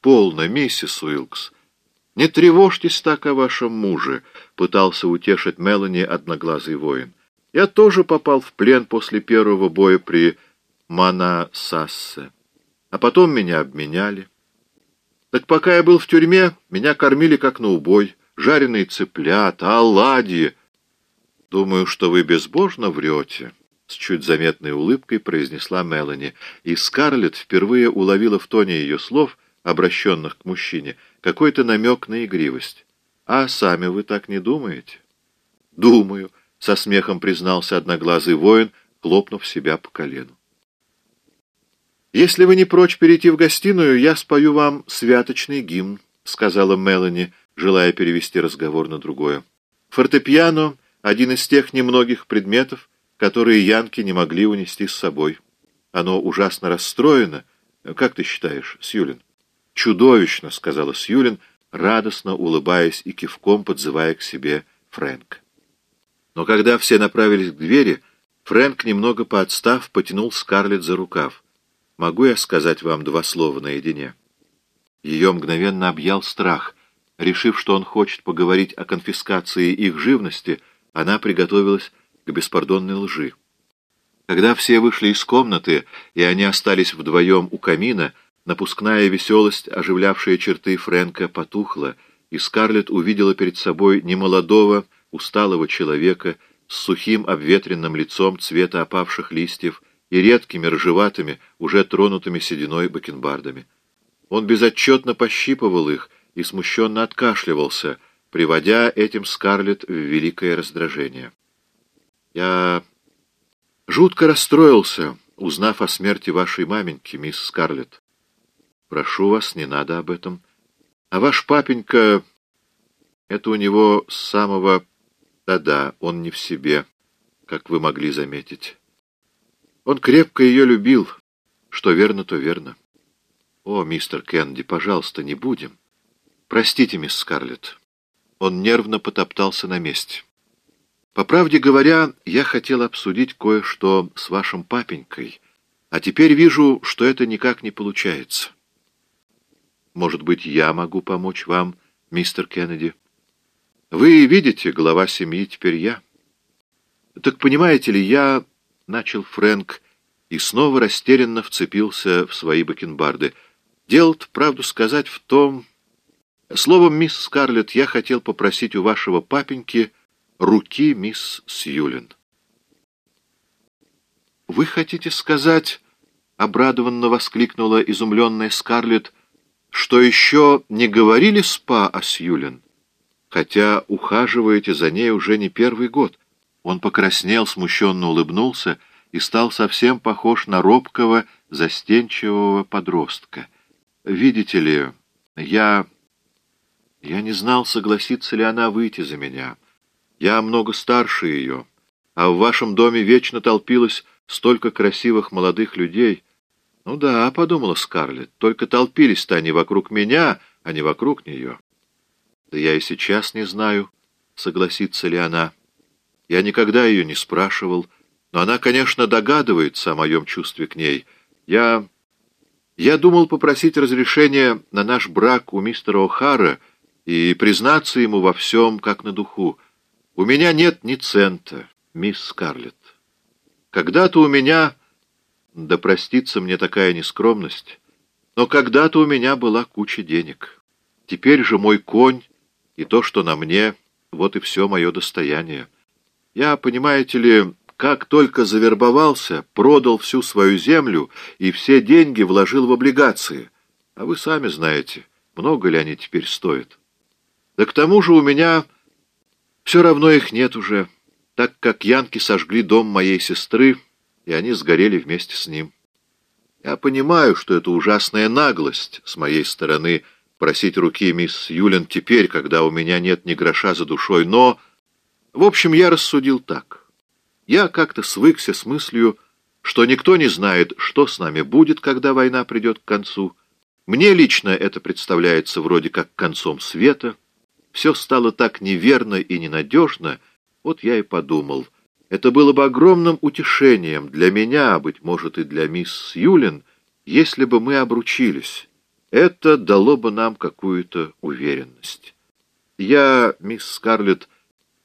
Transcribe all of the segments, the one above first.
полно, миссис Уилкс. Не тревожьтесь так о вашем муже, — пытался утешить Мелани одноглазый воин. Я тоже попал в плен после первого боя при Манасассе. А потом меня обменяли. Так пока я был в тюрьме, меня кормили как на убой. Жареные цыплята, оладьи. Думаю, что вы безбожно врете. С чуть заметной улыбкой произнесла Мелани, и Скарлетт впервые уловила в тоне ее слов, обращенных к мужчине, какой-то намек на игривость. «А сами вы так не думаете?» «Думаю», — со смехом признался одноглазый воин, хлопнув себя по колену. «Если вы не прочь перейти в гостиную, я спою вам святочный гимн», — сказала Мелани, желая перевести разговор на другое. «Фортепиано — один из тех немногих предметов, которые янки не могли унести с собой. Оно ужасно расстроено. Как ты считаешь, Сьюлин?» «Чудовищно», — сказала Сьюлин, радостно улыбаясь и кивком подзывая к себе Фрэнк. Но когда все направились к двери, Фрэнк, немного поотстав, потянул Скарлетт за рукав. «Могу я сказать вам два слова наедине?» Ее мгновенно объял страх. Решив, что он хочет поговорить о конфискации их живности, она приготовилась к беспардонной лжи. Когда все вышли из комнаты, и они остались вдвоем у камина, напускная веселость, оживлявшая черты Фрэнка, потухла, и Скарлетт увидела перед собой немолодого, усталого человека с сухим обветренным лицом цвета опавших листьев и редкими ржеватыми, уже тронутыми сединой бакенбардами. Он безотчетно пощипывал их и смущенно откашливался, приводя этим Скарлетт в великое раздражение. «Я жутко расстроился, узнав о смерти вашей маменьки, мисс Скарлетт. Прошу вас, не надо об этом. А ваш папенька... Это у него с самого да-да, он не в себе, как вы могли заметить. Он крепко ее любил. Что верно, то верно. О, мистер Кеннеди, пожалуйста, не будем. Простите, мисс Скарлетт. Он нервно потоптался на месте. По правде говоря, я хотел обсудить кое-что с вашим папенькой, а теперь вижу, что это никак не получается. Может быть, я могу помочь вам, мистер Кеннеди? Вы видите, глава семьи теперь я. Так понимаете ли, я... Начал Фрэнк и снова растерянно вцепился в свои бакенбарды. Дело-то, правду сказать, в том... Словом, мисс Скарлетт, я хотел попросить у вашего папеньки руки мисс Сьюлин. «Вы хотите сказать...» — обрадованно воскликнула изумленная Скарлетт, что еще не говорили спа о Сьюлин? хотя ухаживаете за ней уже не первый год. Он покраснел, смущенно улыбнулся и стал совсем похож на робкого, застенчивого подростка. «Видите ли, я... я не знал, согласится ли она выйти за меня. Я много старше ее, а в вашем доме вечно толпилось столько красивых молодых людей». «Ну да», — подумала Скарлетт, — «только толпились-то они вокруг меня, а не вокруг нее». Да я и сейчас не знаю, согласится ли она. Я никогда ее не спрашивал, но она, конечно, догадывается о моем чувстве к ней. Я... Я думал попросить разрешения на наш брак у мистера О'Хара и признаться ему во всем, как на духу. У меня нет ни цента, мисс Скарлетт. Когда-то у меня... Да простится мне такая нескромность, но когда-то у меня была куча денег. Теперь же мой конь и то, что на мне, вот и все мое достояние. Я, понимаете ли, как только завербовался, продал всю свою землю и все деньги вложил в облигации. А вы сами знаете, много ли они теперь стоят. Да к тому же у меня все равно их нет уже, так как янки сожгли дом моей сестры, и они сгорели вместе с ним. Я понимаю, что это ужасная наглость с моей стороны — просить руки мисс Юлин теперь, когда у меня нет ни гроша за душой, но... В общем, я рассудил так. Я как-то свыкся с мыслью, что никто не знает, что с нами будет, когда война придет к концу. Мне лично это представляется вроде как концом света. Все стало так неверно и ненадежно, вот я и подумал. Это было бы огромным утешением для меня, быть может, и для мисс Юлин, если бы мы обручились» Это дало бы нам какую-то уверенность. Я, мисс Скарлетт,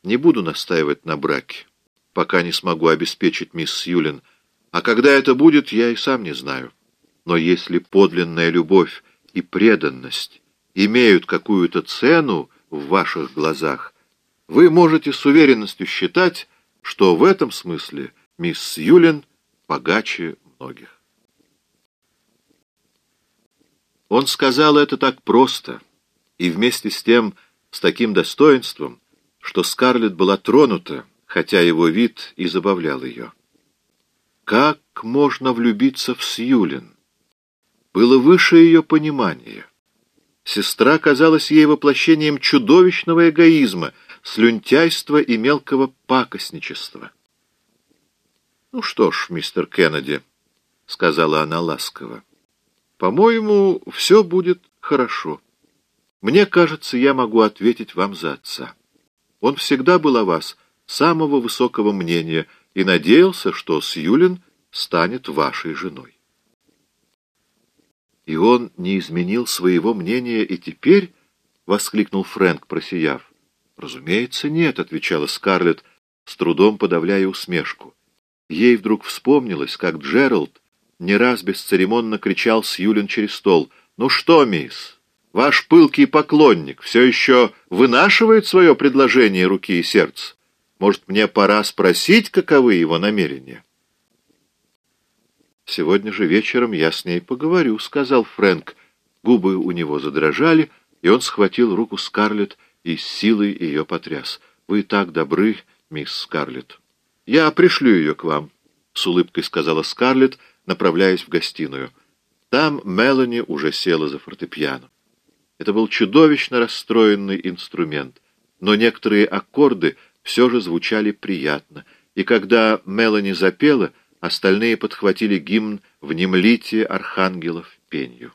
не буду настаивать на браке, пока не смогу обеспечить мисс Сьюлин, а когда это будет, я и сам не знаю. Но если подлинная любовь и преданность имеют какую-то цену в ваших глазах, вы можете с уверенностью считать, что в этом смысле мисс Сьюлин богаче многих. Он сказал это так просто и вместе с тем с таким достоинством, что Скарлетт была тронута, хотя его вид и забавлял ее. Как можно влюбиться в Сьюлин? Было выше ее понимания. Сестра казалась ей воплощением чудовищного эгоизма, слюнтяйства и мелкого пакостничества. «Ну что ж, мистер Кеннеди», — сказала она ласково, — «по-моему, все будет хорошо. Мне кажется, я могу ответить вам за отца. Он всегда был о вас самого высокого мнения и надеялся, что Сьюлин станет вашей женой». «И он не изменил своего мнения и теперь?» — воскликнул Фрэнк, просияв. «Разумеется, нет», — отвечала Скарлетт, с трудом подавляя усмешку. Ей вдруг вспомнилось, как Джеральд не раз бесцеремонно кричал Сьюлин через стол. «Ну что, мисс, ваш пылкий поклонник все еще вынашивает свое предложение руки и сердца? Может, мне пора спросить, каковы его намерения?» «Сегодня же вечером я с ней поговорю», — сказал Фрэнк. Губы у него задрожали, и он схватил руку Скарлетт и с силой ее потряс. «Вы так добры, мисс Скарлетт». «Я пришлю ее к вам», — с улыбкой сказала Скарлетт, направляясь в гостиную. Там Мелани уже села за фортепиано. Это был чудовищно расстроенный инструмент, но некоторые аккорды все же звучали приятно, и когда Мелани запела, остальные подхватили гимн «Внемлите архангелов пенью».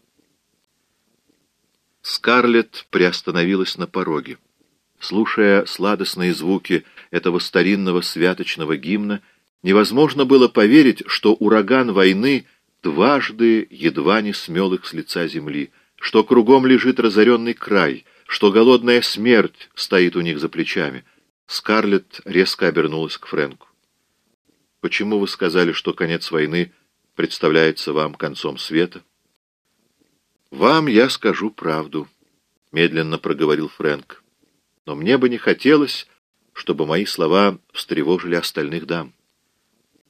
Скарлетт приостановилась на пороге. Слушая сладостные звуки этого старинного святочного гимна, невозможно было поверить, что ураган войны дважды едва не смел их с лица земли, что кругом лежит разоренный край, что голодная смерть стоит у них за плечами. Скарлетт резко обернулась к Фрэнку. «Почему вы сказали, что конец войны представляется вам концом света?» «Вам я скажу правду», — медленно проговорил Фрэнк но мне бы не хотелось, чтобы мои слова встревожили остальных дам.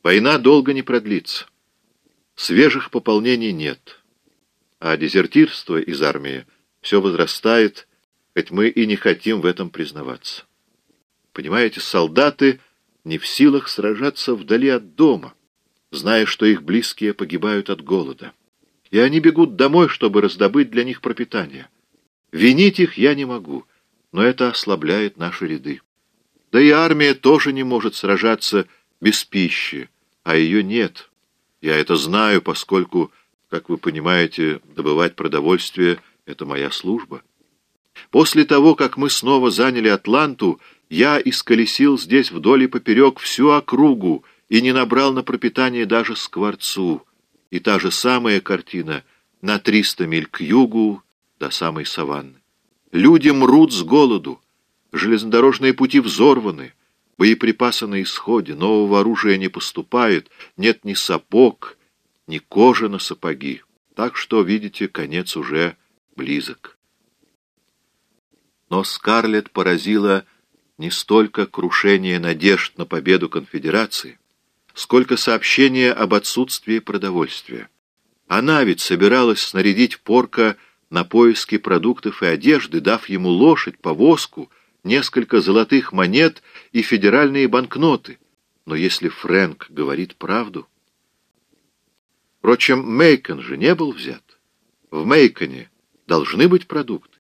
Война долго не продлится. Свежих пополнений нет. А дезертирство из армии все возрастает, хоть мы и не хотим в этом признаваться. Понимаете, солдаты не в силах сражаться вдали от дома, зная, что их близкие погибают от голода. И они бегут домой, чтобы раздобыть для них пропитание. Винить их я не могу — но это ослабляет наши ряды. Да и армия тоже не может сражаться без пищи, а ее нет. Я это знаю, поскольку, как вы понимаете, добывать продовольствие — это моя служба. После того, как мы снова заняли Атланту, я исколесил здесь вдоль и поперек всю округу и не набрал на пропитание даже скворцу. И та же самая картина на триста миль к югу до самой саванны. Люди мрут с голоду, железнодорожные пути взорваны, боеприпасы на исходе, нового оружия не поступает, нет ни сапог, ни кожи на сапоги. Так что, видите, конец уже близок. Но Скарлетт поразила не столько крушение надежд на победу конфедерации, сколько сообщение об отсутствии продовольствия. Она ведь собиралась снарядить порка на поиски продуктов и одежды, дав ему лошадь, повозку, несколько золотых монет и федеральные банкноты. Но если Фрэнк говорит правду... Впрочем, Мейкон же не был взят. В Мейконе должны быть продукты.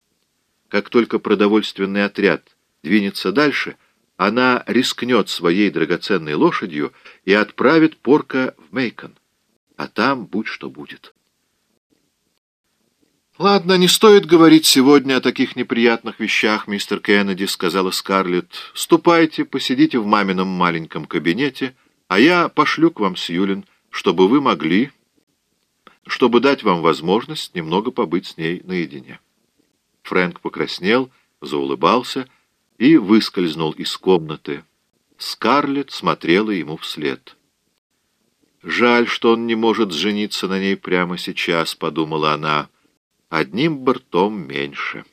Как только продовольственный отряд двинется дальше, она рискнет своей драгоценной лошадью и отправит порка в Мейкон. А там будь что будет. «Ладно, не стоит говорить сегодня о таких неприятных вещах, мистер Кеннеди», — сказала Скарлетт. «Ступайте, посидите в мамином маленьком кабинете, а я пошлю к вам Сьюлин, чтобы вы могли чтобы дать вам возможность немного побыть с ней наедине». Фрэнк покраснел, заулыбался и выскользнул из комнаты. Скарлетт смотрела ему вслед. «Жаль, что он не может жениться на ней прямо сейчас», — подумала она. «Одним бортом меньше».